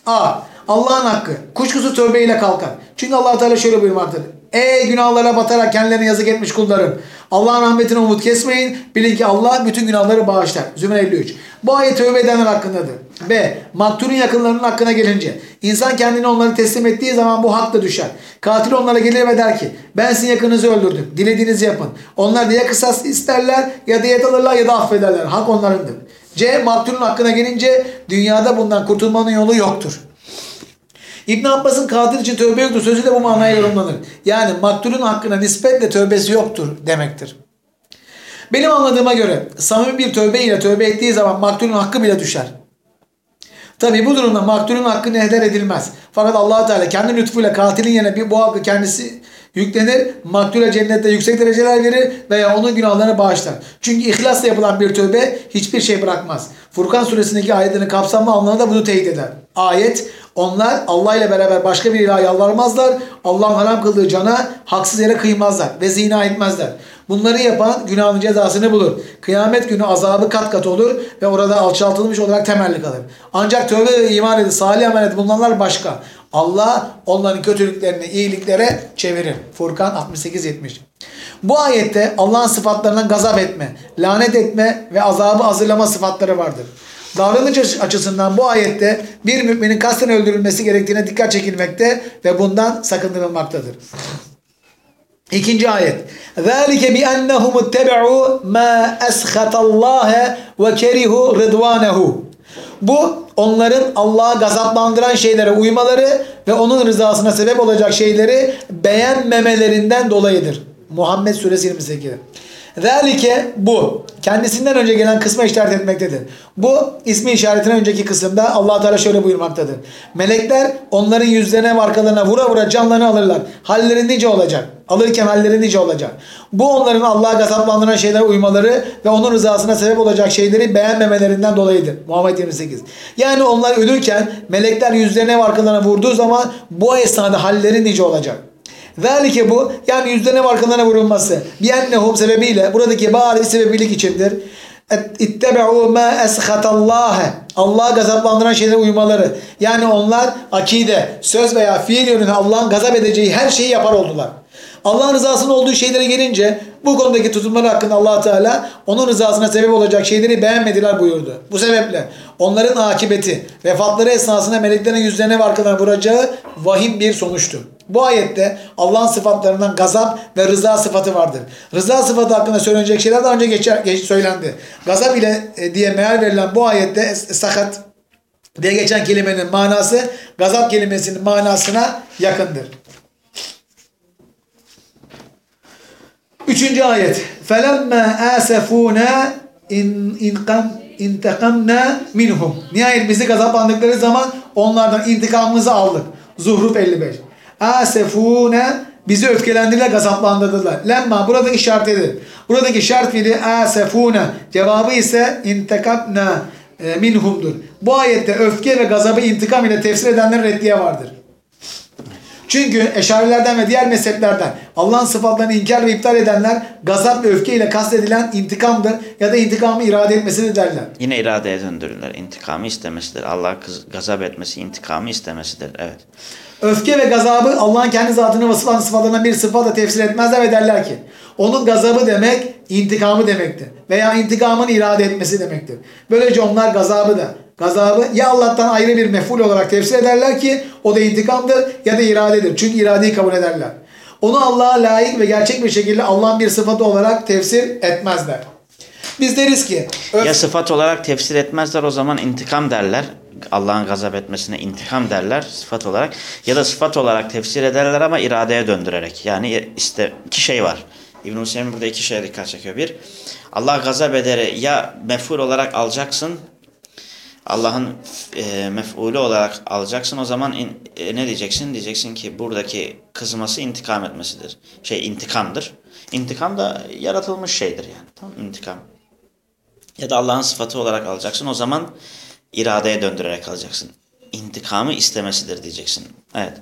A. Allah'ın hakkı. Kuşkusuz tövbeyle kalkar. Çünkü allah Teala şöyle buyurmaktadır. Ey günahlara batarak kendilerine yazık etmiş kullarım. Allah'ın rahmetine umut kesmeyin. Bilin ki Allah bütün günahları bağışlar. Zümer 53. Bu ayet tövbe edenler hakkındadır. B. Maktulün yakınlarının hakkına gelince. insan kendini onları teslim ettiği zaman bu hak da düşer. Katil onlara gelir ve der ki ben sizin yakınınızı öldürdüm. Dilediğinizi yapın. Onlar ya kısas isterler ya diyet alırlar ya da affederler. Hak onlarındır. C. Maktulün hakkına gelince dünyada bundan kurtulmanın yolu yoktur. İbn Abbas'ın katil için tövbe yoktur sözü de bu manaya yorumlanır. Yani maktulün hakkına nispetle tövbesi yoktur demektir. Benim anladığıma göre samimi bir tövbe ile tövbe ettiği zaman maktulün hakkı bile düşer. Tabi bu durumda maktulün hakkı neheder edilmez. Fakat allah Teala kendi lütfuyla katilin yerine bir bu hakkı kendisi yüklenir. Maktule cennette yüksek dereceler verir veya onun günahlarını bağışlar. Çünkü ihlasla yapılan bir tövbe hiçbir şey bırakmaz. Furkan suresindeki ayetlerin kapsamlı anlamı da bunu teyit eder. Ayet onlar Allah ile beraber başka bir ilaha yalvarmazlar. Allah'ın haram kıldığı cana haksız yere kıymazlar ve zina etmezler. Bunları yapan günahın cezasını bulur. Kıyamet günü azabı kat kat olur ve orada alçaltılmış olarak temelli kalır. Ancak tövbe ve iman edip salih amel edip bulunanlar başka. Allah onların kötülüklerini iyiliklere çevirir. Furkan 68-70 Bu ayette Allah'ın sıfatlarından gazap etme, lanet etme ve azabı hazırlama sıfatları vardır. Davranış açısından bu ayette bir müminin kasten öldürülmesi gerektiğine dikkat çekilmekte ve bundan sakındırılmaktadır. İkinci ayet. ذَٰلِكَ بِأَنَّهُمُ اتَّبَعُوا مَا أَسْخَتَ اللّٰهَ وَكَرِهُ رِضْوَانَهُ Bu onların Allah'a gazaplandıran şeylere uymaları ve onun rızasına sebep olacak şeyleri beğenmemelerinden dolayıdır. Muhammed suresi 28. Zalike bu. Kendisinden önce gelen kısma işaret etmektedir. Bu ismi işaretine önceki kısımda allah Teala şöyle buyurmaktadır. Melekler onların yüzlerine ve arkalarına vura vura canlarını alırlar. Halleri nice olacak. Alırken halleri nice olacak. Bu onların Allah'a gazaplandıran şeylere uymaları ve onun rızasına sebep olacak şeyleri beğenmemelerinden dolayıdır. Muhammed 28. Yani onlar ölürken melekler yüzlerine ve arkalarına vurduğu zaman bu esnada halleri nice olacak. Zalike bu yani yüzlerine ve arkalarına vurulması. Biyennehum sebebiyle buradaki bariz sebebilik içindir. İttebe'u ma eshatallâhe. Allah'a gazaplandıran şeylere uymaları. Yani onlar akide, söz veya fiil yönünde Allah'ın gazap edeceği her şeyi yapar oldular. Allah'ın rızasının olduğu şeylere gelince bu konudaki tutumları hakkında allah Teala onun rızasına sebep olacak şeyleri beğenmediler buyurdu. Bu sebeple onların akıbeti vefatları esnasında meleklerin yüzlerine ve arkalarına vuracağı vahim bir sonuçtu. Bu ayette Allah'ın sıfatlarından gazap ve rıza sıfatı vardır. Rıza sıfatı hakkında söylenecek şeyler daha önce geçer, geç, söylendi. Gazap ile e, diye meal verilen bu ayette sakat diye geçen kelimenin manası gazap kelimesinin manasına yakındır. Üçüncü ayet. فَلَمَّا آسَفُونَا in, inkam, intikamna minhum. Nihayet bizi gazaplandıkları zaman onlardan intikamımızı aldık. Zuhruf 55. Asefune bizi öfkelendiler, gazaplandırdılar. Lemma buradaki şartidir. Buradaki şart fiili asefune. Cevabı ise intikamna e, minhumdur. Bu ayette öfke ve gazabı intikam ile tefsir edenlerin reddiye vardır. Çünkü eşarilerden ve diğer mezheplerden Allah'ın sıfatlarını inkar ve iptal edenler gazap ve öfke ile kastedilen intikamdır ya da intikamı irade etmesidir derler. Yine iradeye döndürürler. İntikamı istemesidir. Allah gazap etmesi intikamı istemesidir. Evet. Öfke ve gazabı Allah'ın kendi zatını vasıflanan sıfatlarından bir sıfatla tefsir etmezler ve derler ki onun gazabı demek intikamı demektir. Veya intikamını irade etmesi demektir. Böylece onlar gazabı da gazabı ya Allah'tan ayrı bir meful olarak tefsir ederler ki o da intikamdır ya da iradedir. Çünkü iradeyi kabul ederler. Onu Allah'a layık ve gerçek bir şekilde Allah'ın bir sıfatı olarak tefsir etmezler. Biz deriz ki Ya sıfat olarak tefsir etmezler o zaman intikam derler. Allah'ın gazap etmesine intikam derler sıfat olarak. Ya da sıfat olarak tefsir ederler ama iradeye döndürerek. Yani işte iki şey var. İbn-i burada iki şeye dikkat çekiyor. Bir, Allah gazap ederi ya mef'ul olarak alacaksın Allah'ın e, mef'ulü olarak alacaksın. O zaman in- e, ne diyeceksin? Diyeceksin ki buradaki kızması intikam etmesidir. Şey intikamdır. İntikam da yaratılmış şeydir yani. Tamam? İntikam. Ya da Allah'ın sıfatı olarak alacaksın. O zaman iradeye döndürerek alacaksın. İntikamı istemesidir diyeceksin. Evet.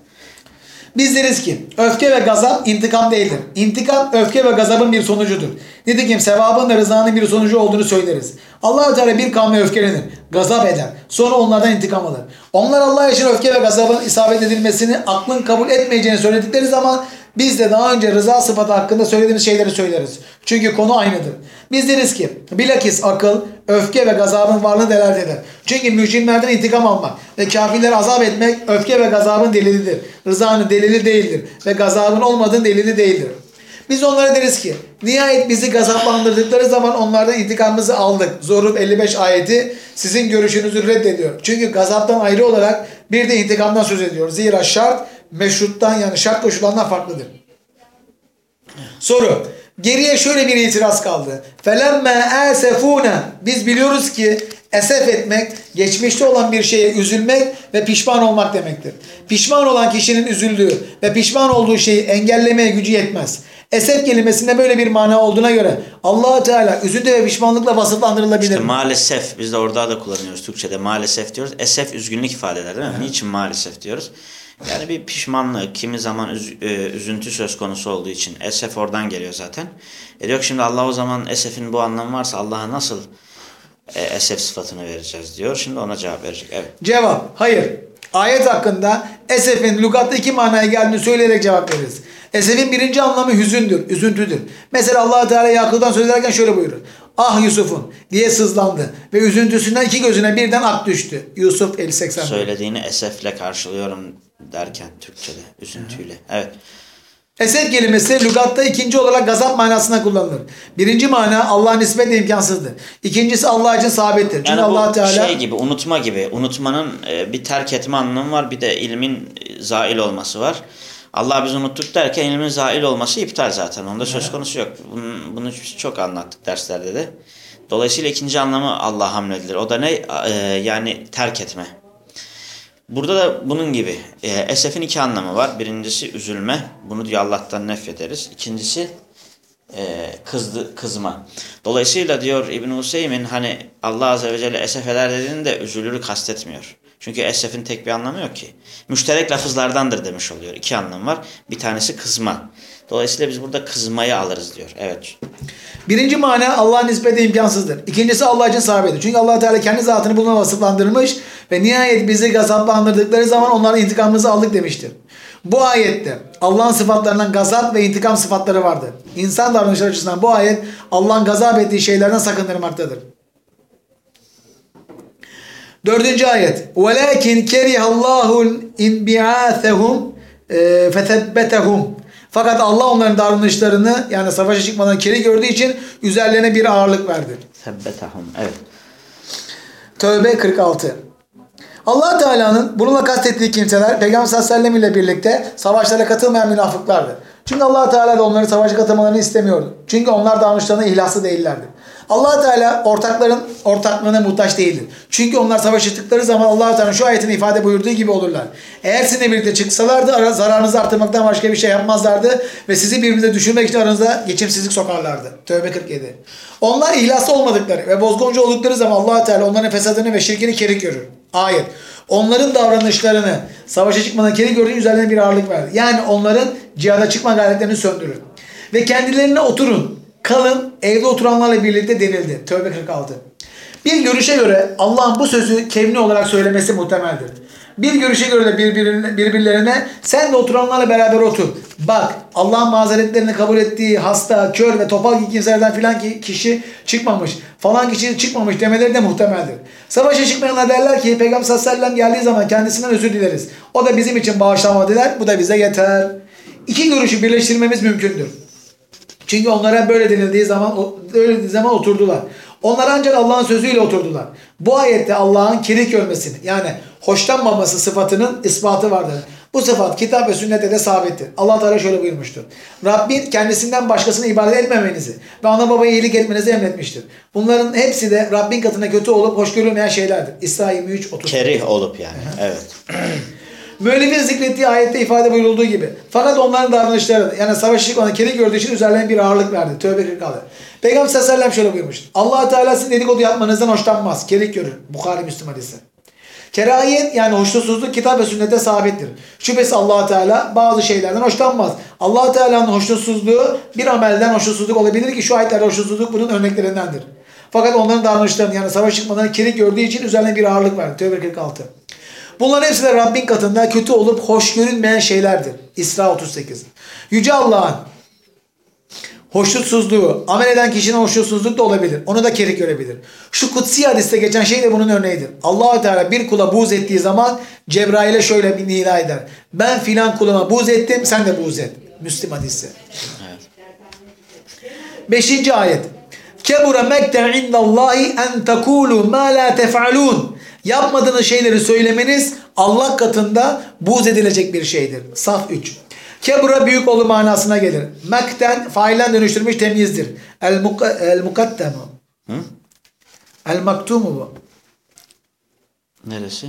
Biz deriz ki öfke ve gazap intikam değildir. İntikam öfke ve gazabın bir sonucudur. Nitekim sevabın da rızanın bir sonucu olduğunu söyleriz. allah Teala bir kavme öfkelenir, gazap eder. Sonra onlardan intikam alır. Onlar Allah için öfke ve gazabın isabet edilmesini aklın kabul etmeyeceğini söyledikleri zaman biz de daha önce rıza sıfatı hakkında söylediğimiz şeyleri söyleriz. Çünkü konu aynıdır. Biz deriz ki bilakis akıl, öfke ve gazabın varlığını delalet eder. Çünkü mücrimlerden intikam almak ve kafirleri azap etmek öfke ve gazabın delilidir. Rızanın delili değildir ve gazabın olmadığın delili değildir. Biz onlara deriz ki nihayet bizi gazaplandırdıkları zaman onlardan intikamımızı aldık. Zorub 55 ayeti sizin görüşünüzü reddediyor. Çünkü gazaptan ayrı olarak bir de intikamdan söz ediyor. Zira şart meşruttan yani şart koşulandan farklıdır. Soru. Geriye şöyle bir itiraz kaldı. Felemme esefuna. Biz biliyoruz ki esef etmek, geçmişte olan bir şeye üzülmek ve pişman olmak demektir. Pişman olan kişinin üzüldüğü ve pişman olduğu şeyi engellemeye gücü yetmez. Esef kelimesinde böyle bir mana olduğuna göre allah Teala üzüntü ve pişmanlıkla vasıflandırılabilir. İşte maalesef biz de orada da kullanıyoruz Türkçe'de maalesef diyoruz. Esef üzgünlük ifade eder değil mi? Niçin maalesef diyoruz? Yani bir pişmanlık, kimi zaman üz- e, üzüntü söz konusu olduğu için esef oradan geliyor zaten. E diyor şimdi Allah o zaman esefin bu anlamı varsa Allah'a nasıl e, esef sıfatını vereceğiz diyor. Şimdi ona cevap verecek. Evet. Cevap hayır. Ayet hakkında esefin lügatta iki manaya geldiğini söyleyerek cevap veririz. Esefin birinci anlamı hüzündür, üzüntüdür. Mesela allah Teala Yakup'tan söz ederken şöyle buyurur. Ah Yusuf'un diye sızlandı ve üzüntüsünden iki gözüne birden ak düştü. Yusuf 50-80. Söylediğini esefle karşılıyorum derken Türkçe'de üzüntüyle. Evet. Esef kelimesi lügatta ikinci olarak gazap manasına kullanılır. Birinci mana Allah'a nispetle imkansızdır. İkincisi Allah için sabittir. Çünkü Yani allah Teala şey gibi unutma gibi. Unutmanın e, bir terk etme anlamı var bir de ilmin e, zail olması var. Allah biz unuttuk derken ilmin zail olması iptal zaten. Onda söz konusu yok. Bunu, bunu çok anlattık derslerde de. Dolayısıyla ikinci anlamı Allah hamledilir. O da ne? Ee, yani terk etme. Burada da bunun gibi. E, esefin iki anlamı var. Birincisi üzülme. Bunu diyor Allah'tan nefrederiz. İkincisi e, kızdı, kızma. Dolayısıyla diyor İbn Hüseyin hani Allah Azze ve Celle esef eder dediğinde üzülürü kastetmiyor. Çünkü esefin tek bir anlamı yok ki. Müşterek lafızlardandır demiş oluyor. İki anlam var. Bir tanesi kızma. Dolayısıyla biz burada kızmayı alırız diyor. Evet. Birinci mana Allah'a nispete imkansızdır. İkincisi Allah için sabittir. Çünkü allah Teala kendi zatını bununla vasıflandırmış ve nihayet bizi gazaplandırdıkları zaman onların intikamımızı aldık demiştir. Bu ayette Allah'ın sıfatlarından gazap ve intikam sıfatları vardır. İnsan davranışları açısından bu ayet Allah'ın gazap ettiği şeylerden sakındırmaktadır. Dördüncü ayet. وَلَكِنْ كَرِهَ اللّٰهُ اِنْبِعَاثَهُمْ فَثَبَّتَهُمْ Fakat Allah onların davranışlarını yani savaşa çıkmadan keri gördüğü için üzerlerine bir ağırlık verdi. Sebbetahum. Evet. Tövbe 46. allah Teala'nın bununla kastettiği kimseler Peygamber sallallahu aleyhi ve sellem ile birlikte savaşlara katılmayan münafıklardı. Çünkü allah Teala da onların savaşa katılmalarını istemiyordu. Çünkü onlar davranışlarına ihlaslı değillerdi. allah Teala ortakların ortaklığına muhtaç değildir. Çünkü onlar savaştıkları zaman allah Teala şu ayetin ifade buyurduğu gibi olurlar. Eğer sizinle birlikte çıksalardı ara- zararınızı artırmaktan başka bir şey yapmazlardı ve sizi birbirinize düşürmek için aranıza geçimsizlik sokarlardı. Tövbe 47. Onlar ihlaslı olmadıkları ve bozguncu oldukları zaman allah Teala onların fesadını ve şirkini kerik görür. Ayet. Onların davranışlarını savaşa çıkmadan keri gördüğü üzerine bir ağırlık verdi. Yani onların cihada çıkma gayretlerini söndürür. Ve kendilerine oturun, kalın, evde oturanlarla birlikte denildi. Tövbe 46. Bir görüşe göre Allah'ın bu sözü kevni olarak söylemesi muhtemeldir. Bir görüşe göre de birbirine, birbirlerine sen de oturanlarla beraber otur. Bak Allah'ın mazeretlerini kabul ettiği hasta, kör ve topal kimselerden filan ki kişi çıkmamış. Falan kişi çıkmamış demeleri de muhtemeldir. Savaşa çıkmayanlar derler ki Peygamber sallallahu aleyhi ve sellem geldiği zaman kendisinden özür dileriz. O da bizim için bağışlanma diler. Bu da bize yeter. İki görüşü birleştirmemiz mümkündür. Çünkü onlara böyle denildiği zaman öyle denildiği zaman oturdular. Onlar ancak Allah'ın sözüyle oturdular. Bu ayette Allah'ın kirik görmesini yani hoşlanmaması sıfatının ispatı vardır. Bu sıfat kitap ve sünnette de sabittir. Allah Teala şöyle buyurmuştur. Rabbin kendisinden başkasını ibadet etmemenizi ve ana babaya iyilik etmenizi emretmiştir. Bunların hepsi de Rabbin katına kötü olup hoş görülmeyen şeylerdir. İsra 23 30. Kerih olup yani. Evet. Müellifin zikrettiği ayette ifade buyurulduğu gibi. Fakat onların davranışları yani savaşı çıkmadan keri gördüğü için üzerlerine bir ağırlık verdi. Tövbe 46. Peygamber sallallahu aleyhi ve şöyle buyurmuştur. allah Teala sizin dedikodu yapmanızdan hoşlanmaz. Kerik görür. Bukhari Müslüm hadisi. Kerahiyet yani hoşnutsuzluk kitap ve sünnete sabittir. Şüphesiz allah Teala bazı şeylerden hoşlanmaz. allah Teala'nın hoşnutsuzluğu bir amelden hoşnutsuzluk olabilir ki şu ayetlerde hoşnutsuzluk bunun örneklerindendir. Fakat onların davranışlarını yani savaş çıkmadan kirik gördüğü için üzerine bir ağırlık verdi. Tövbe 46. Bunların hepsi de Rabbin katında kötü olup hoş görünmeyen şeylerdir. İsra 38. Yüce Allah'ın hoşnutsuzluğu, amel eden kişinin hoşnutsuzluk da olabilir. Onu da kerik görebilir. Şu kutsi hadiste geçen şey de bunun örneğidir. allah Teala bir kula buğz ettiği zaman Cebrail'e şöyle bir nida eder. Ben filan kuluma buğz ettim, sen de buğz et. Müslim hadisi. evet. Beşinci ayet. Kebura mekten indallahi en tekulu ma la tef'alun. Yapmadığınız şeyleri söylemeniz Allah katında buğz edilecek bir şeydir. Saf 3. Kebura büyük olu manasına gelir. Mekten failen dönüştürmüş temyizdir. El, muka, el mukattemu. Hı? El maktumu bu. Neresi?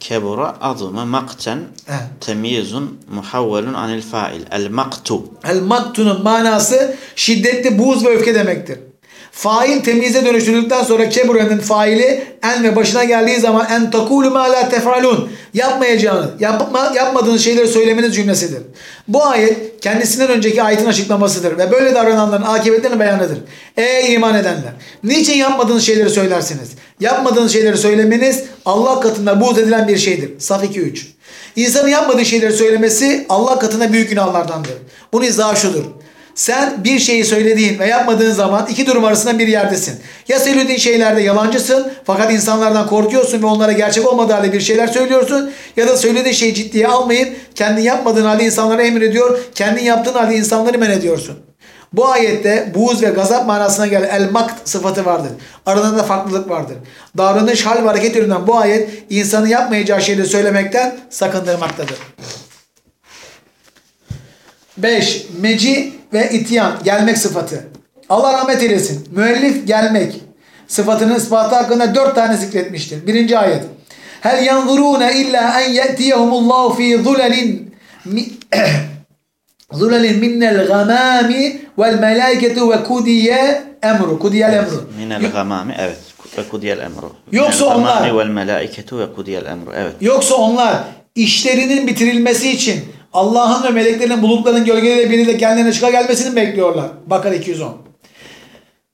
Kebura adıma makten Evet. temyizun muhavvelun anil fail. El maktu. El maktunun manası şiddetli buğz ve öfke demektir. Fail temyize dönüştürüldükten sonra keburanın faili en ve başına geldiği zaman en takulu ma la tefalun yapmayacağını, yapma, yapmadığınız şeyleri söylemeniz cümlesidir. Bu ayet kendisinden önceki ayetin açıklamasıdır ve böyle davrananların akıbetlerini beyanıdır. Ey iman edenler! Niçin yapmadığınız şeyleri söylersiniz? Yapmadığınız şeyleri söylemeniz Allah katında buğz edilen bir şeydir. Saf 2-3. İnsanın yapmadığı şeyleri söylemesi Allah katında büyük günahlardandır. Bunun izahı şudur. Sen bir şeyi söylediğin ve yapmadığın zaman iki durum arasında bir yerdesin. Ya söylediğin şeylerde yalancısın fakat insanlardan korkuyorsun ve onlara gerçek olmadığı halde bir şeyler söylüyorsun. Ya da söylediğin şeyi ciddiye almayıp kendin yapmadığın halde insanlara emrediyor, kendin yaptığın halde insanları men ediyorsun. Bu ayette buğz ve gazap manasına gelen el makt sıfatı vardır. Aralarında farklılık vardır. Davranış, hal ve hareket üründen bu ayet insanın yapmayacağı şeyleri söylemekten sakındırmaktadır. 5. Meci ve ityan gelmek sıfatı. Allah rahmet eylesin. Müellif gelmek sıfatının ispatı hakkında dört tane zikretmiştir. Birinci ayet. Hel yanzurune illa en ye'tiyehumullahu fi zulalin zulalin minnel gamami vel melâiketu ve kudiye emru. Kudiyel emru. Minel gamami evet. Ve kudiyel emru. Yoksa onlar- vel melaiketu ve kudiyel emru. Evet. Yoksa onlar işlerinin bitirilmesi için Allah'ın ve meleklerin bulutların gölgeleriyle birlikte kendilerine çıka gelmesini bekliyorlar? Bakara 210.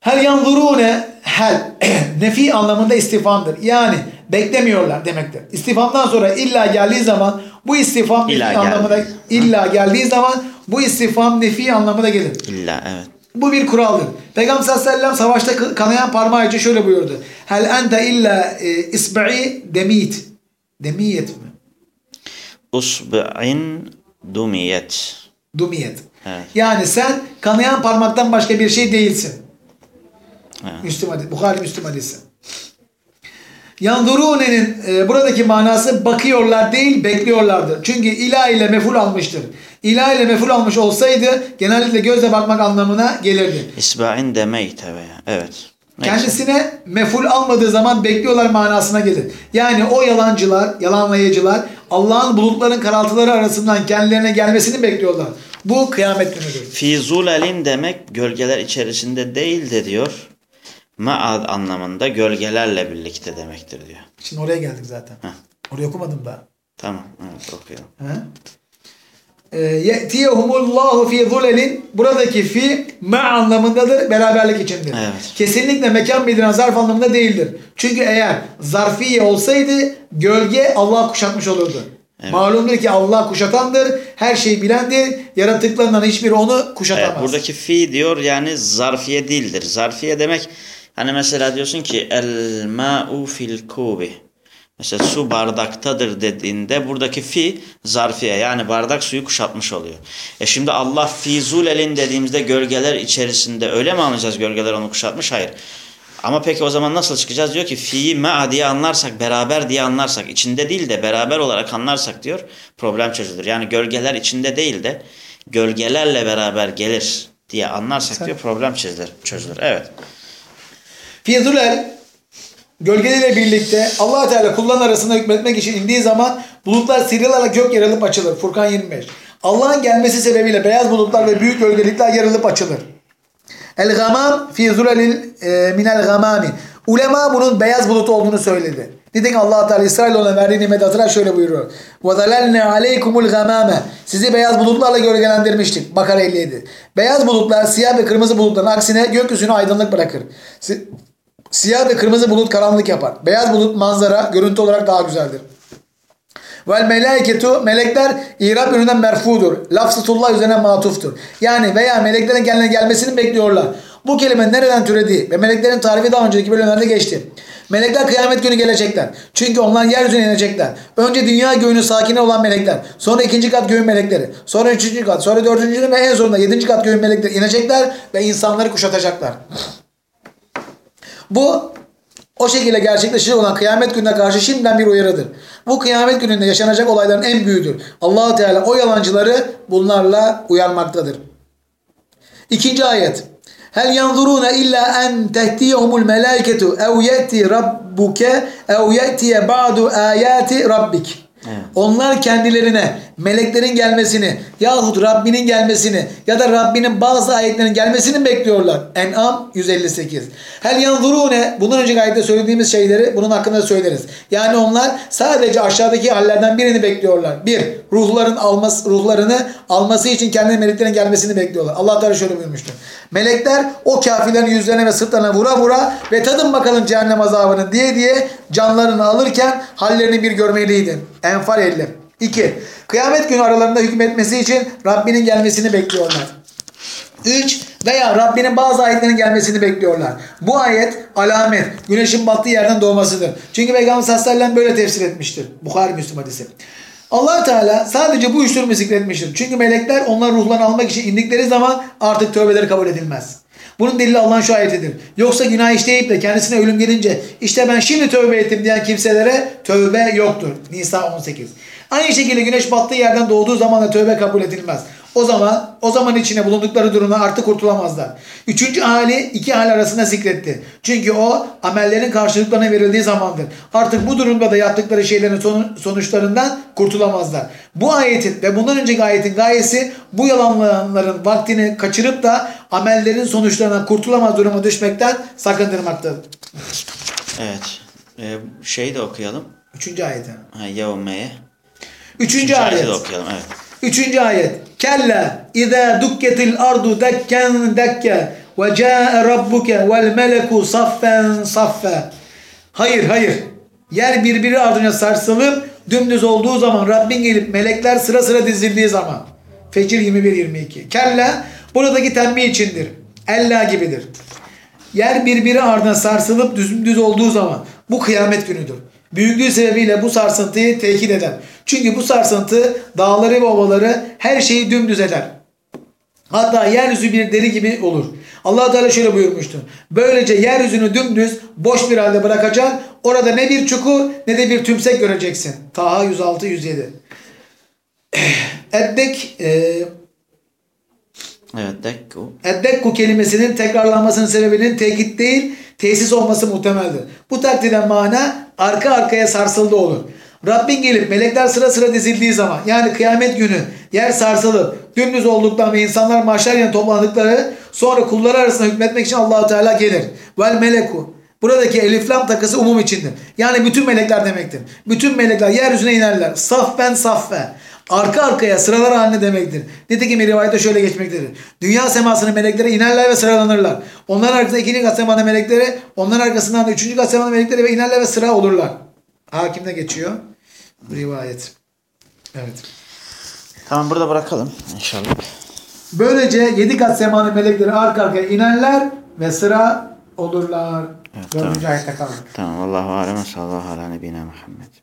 Hel yanzurune hel nefi anlamında istifamdır. Yani beklemiyorlar demektir. İstifamdan sonra illa geldiği zaman bu istifam nefi İlla anlamına geldi. illa geldiği zaman bu istifam nefi anlamına gelir. İlla evet. Bu bir kuraldır. Peygamber sallallahu aleyhi ve sellem savaşta kanayan parmağı için şöyle buyurdu. Hel ente illa e, isbi'i demit. Demiyet mi? Usbu'in dumiyet. Dumiyet. Evet. Yani sen kanayan parmaktan başka bir şey değilsin. Evet. Müslüm hadisi. Bukhari Müslüm hadisi. Yandurune'nin e, buradaki manası bakıyorlar değil bekliyorlardır. Çünkü ilah ile meful almıştır. İlah ile meful almış olsaydı genellikle gözle bakmak anlamına gelirdi. İsba'in demeyte veya. Evet. Kendisine meful almadığı zaman bekliyorlar manasına gelir. Yani o yalancılar, yalanlayıcılar Allah'ın bulutların karaltıları arasından kendilerine gelmesini bekliyorlar. Bu kıyamet günüdür. Fi zulalin demek gölgeler içerisinde değil de diyor. Ma'ad anlamında gölgelerle birlikte demektir diyor. Şimdi oraya geldik zaten. Heh. Orayı okumadım daha. Tamam. Evet okuyalım. He? Ee, Ye'tiyehumullahu fi zulelin buradaki fi ma anlamındadır beraberlik içindir. Evet. Kesinlikle mekan bildiren zarf anlamında değildir. Çünkü eğer zarfiye olsaydı gölge Allah kuşatmış olurdu. Malumdur ki Allah kuşatandır, her şeyi bilendir, yaratıklarından hiçbiri onu kuşatamaz. Evet, buradaki fi diyor yani zarfiye değildir. Zarfiye demek hani mesela diyorsun ki el ma'u fil kubi. Mesela su bardaktadır dediğinde buradaki fi zarfiye yani bardak suyu kuşatmış oluyor. E şimdi Allah fi zulelin dediğimizde gölgeler içerisinde öyle mi anlayacağız gölgeler onu kuşatmış? Hayır. Ama peki o zaman nasıl çıkacağız? Diyor ki fi'yi ma'a diye anlarsak, beraber diye anlarsak, içinde değil de beraber olarak anlarsak diyor problem çözülür. Yani gölgeler içinde değil de gölgelerle beraber gelir diye anlarsak diyor problem çözülür. çözülür. Evet. Fi zulel gölgeleriyle birlikte allah Teala kulların arasında hükmetmek için indiği zaman bulutlar sıyrılarak gök yarılıp açılır. Furkan 25. Allah'ın gelmesi sebebiyle beyaz bulutlar ve büyük gölgelikler yarılıp açılır. El gamam fi zulelil e, minel gamami. Ulema bunun beyaz bulut olduğunu söyledi. Nitekim allah Teala İsrailoğlu'na verdiği nimet hatırlar şöyle buyuruyor. وَذَلَلْنَا عَلَيْكُمُ الْغَمَامَ Sizi beyaz bulutlarla gölgelendirmiştik. Bakara 57. Beyaz bulutlar siyah ve kırmızı bulutların aksine gökyüzüne aydınlık bırakır. Si- Siyah ve kırmızı bulut karanlık yapar. Beyaz bulut manzara görüntü olarak daha güzeldir. Vel melaiketu melekler İrab yönünden merfudur. Lafzatullah üzerine matuftur. Yani veya meleklerin kendine gelmesini bekliyorlar. Bu kelime nereden türediği ve meleklerin tarifi daha önceki bölümlerde geçti. Melekler kıyamet günü gelecekler. Çünkü onlar yeryüzüne inecekler. Önce dünya göğünün sakini olan melekler. Sonra ikinci kat göğün melekleri. Sonra üçüncü kat. Sonra dördüncü ve en sonunda yedinci kat göğün melekleri inecekler ve insanları kuşatacaklar. Bu o şekilde gerçekleşecek olan kıyamet gününe karşı şimdiden bir uyarıdır. Bu kıyamet gününde yaşanacak olayların en büyüğüdür. allah Teala o yalancıları bunlarla uyarmaktadır. İkinci ayet. Hel yanzuruna illa en tehtiyehumul melaiketu ev yeti rabbuke ev yetiye ba'du ayati rabbik. Onlar kendilerine meleklerin gelmesini yahut Rabbinin gelmesini ya da Rabbinin bazı ayetlerinin gelmesini bekliyorlar. En'am 158. Hel yanzurune bundan önceki ayette söylediğimiz şeyleri bunun hakkında söyleriz. Yani onlar sadece aşağıdaki hallerden birini bekliyorlar. Bir, ruhların alması, ruhlarını alması için kendi meleklerin gelmesini bekliyorlar. Allah Teala şöyle buyurmuştur. Melekler o kafirlerin yüzlerine ve sırtlarına vura vura ve tadın bakalım cehennem azabını diye diye canlarını alırken hallerini bir görmeliydi. Enfal 50. 2. Kıyamet günü aralarında hükmetmesi için Rabbinin gelmesini bekliyorlar. 3 veya Rabbinin bazı ayetlerinin gelmesini bekliyorlar. Bu ayet alamet, güneşin battığı yerden doğmasıdır. Çünkü Peygamber sallallahu böyle tefsir etmiştir. Bukhari Müslüm hadisi. allah Teala sadece bu üç durumu zikretmiştir. Çünkü melekler onlar ruhlarını almak için indikleri zaman artık tövbeleri kabul edilmez. Bunun delili Allah'ın şu ayetidir. Yoksa günah işleyip de kendisine ölüm gelince işte ben şimdi tövbe ettim diyen kimselere tövbe yoktur. Nisa 18. Aynı şekilde güneş battığı yerden doğduğu zaman da tövbe kabul edilmez. O zaman o zaman içine bulundukları durumda artık kurtulamazlar. Üçüncü hali iki hal arasında zikretti. Çünkü o amellerin karşılıklarına verildiği zamandır. Artık bu durumda da yaptıkları şeylerin sonu- sonuçlarından kurtulamazlar. Bu ayetin ve bundan önceki ayetin gayesi bu yalanlayanların vaktini kaçırıp da amellerin sonuçlarından kurtulamaz duruma düşmekten sakındırmaktadır. Evet. Ee, şeyi de okuyalım. Üçüncü ayet. Ha, Yevme'ye. Üçüncü ayeti ayet. de okuyalım. Evet. Üçüncü ayet. Kella izâ dukketil ardu dekken dekke ve câe rabbuke vel meleku saffen saffe. Hayır hayır. Yer birbiri ardına sarsılıp dümdüz olduğu zaman Rabbin gelip melekler sıra sıra dizildiği zaman. Fecir 21-22. Kella buradaki tembih içindir. Ella gibidir. Yer birbiri ardına sarsılıp düz, olduğu zaman bu kıyamet günüdür. Büyüklüğü sebebiyle bu sarsıntıyı tekit eder. Çünkü bu sarsıntı dağları ve ovaları her şeyi dümdüz eder. Hatta yeryüzü bir deri gibi olur. allah Teala şöyle buyurmuştu. Böylece yeryüzünü dümdüz boş bir halde bırakacak. Orada ne bir çukur ne de bir tümsek göreceksin. Taha 106-107. Eddek e, Evet. Dekku. Eddekku kelimesinin tekrarlanmasının sebebinin tekit değil, tesis olması muhtemeldir. Bu takdirde mana arka arkaya sarsıldı olur. Rabbin gelip melekler sıra sıra dizildiği zaman yani kıyamet günü yer sarsılıp dümdüz olduktan ve insanlar mahşer yerine toplandıkları sonra kulları arasında hükmetmek için Allahu Teala gelir. Vel meleku. Buradaki elif lam takısı umum içindir. Yani bütün melekler demektir. Bütün melekler yeryüzüne inerler. Saffen saffe. Arka arkaya sıralar haline demektir. Nitekim bir rivayette şöyle geçmektedir. Dünya semasının melekleri inerler ve sıralanırlar. Onların arkasında ikinci kat semanın melekleri, onların arkasından da üçüncü kat semanın melekleri ve inerler ve sıra olurlar. Hakimde geçiyor. Bu rivayet. Evet. Tamam burada bırakalım inşallah. Böylece yedi kat semanın melekleri arka arkaya inerler ve sıra olurlar. Evet, Dördüncü tamam. ayette kaldık. Tamam. Allahu alem. Sallallahu ala nebine Muhammed.